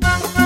Bye.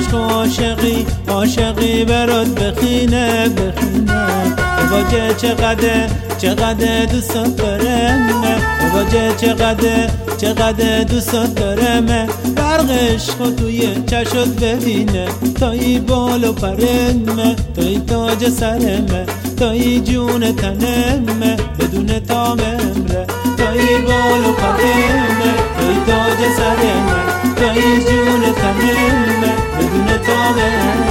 عشق عاشقی عاشقی برات بخینه بخینه. باجه چقدر چقدر دوست دارم باجه چقدر چقدر دوست دارم برق عشق توی چشت ببینه. تایی بال و پرمه تایی تاج سرمه تایی جون تنمه بدون تاممره تایی بال و بدون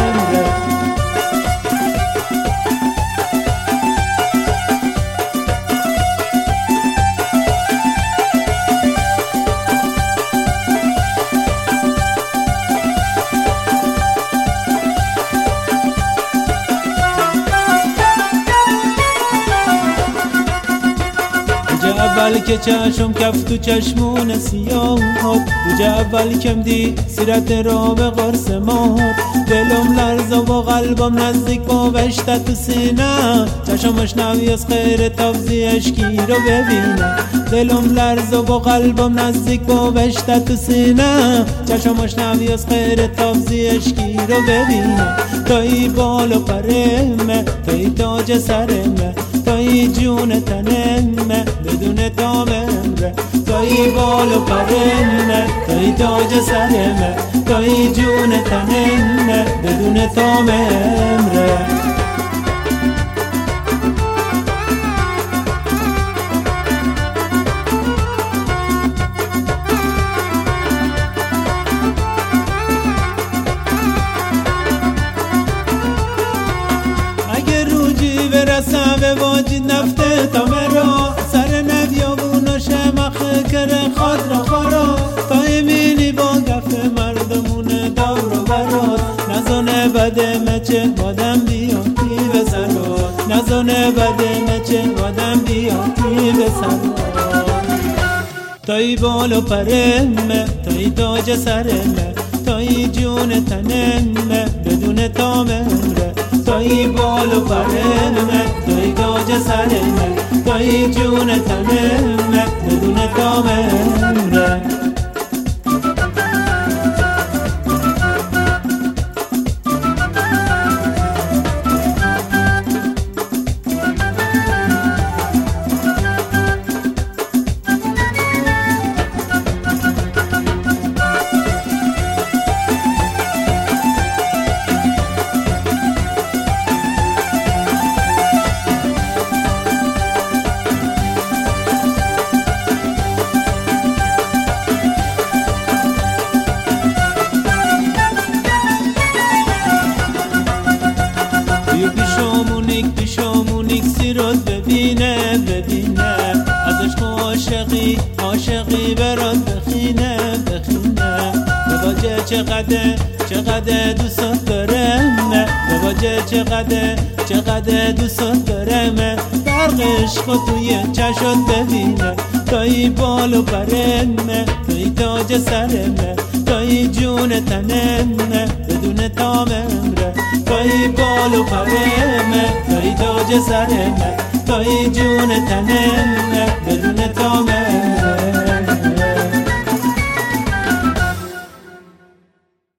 اول که چشم کف تو چشمون سیاه. دوجه اول کم دی سیرت را به قرص مات دلم لرز و قلبم نزدیک با وشت تو سینه. چشمش نوی از خیر تفزی اشکی رو ببینه. دلم لرز و قلبم نزدیک با وشت تو سینه. چشمش نوی از خیر تفزی اشکی رو ببینه. تایی بال و پرمه تایی تاج سرمه. تایی جون تنمه بدون تاممره تایی بال و پرمه تایی تاج سرمه تایی جون تنمه بدون تاممره تایی بال و پرمه تایی تاج سرمه تایی جون تنمه بدون تاممره تایی بال و پرمه تایی تاج سرمه تایی جون تنمه بدون تاممره عاشقی عاشقی برات بخینه بخینه به باجه چقدر چقدر دوست دارم به باجه چقدر چقدر دوست دارم برق عشق توی چشات ببینه. تایی بال و پرمه تایی تاج سرمه تایی جون تنمه بدون تاممره تایی بال و پرمه تایی تاج سرمه تایی جون تنمه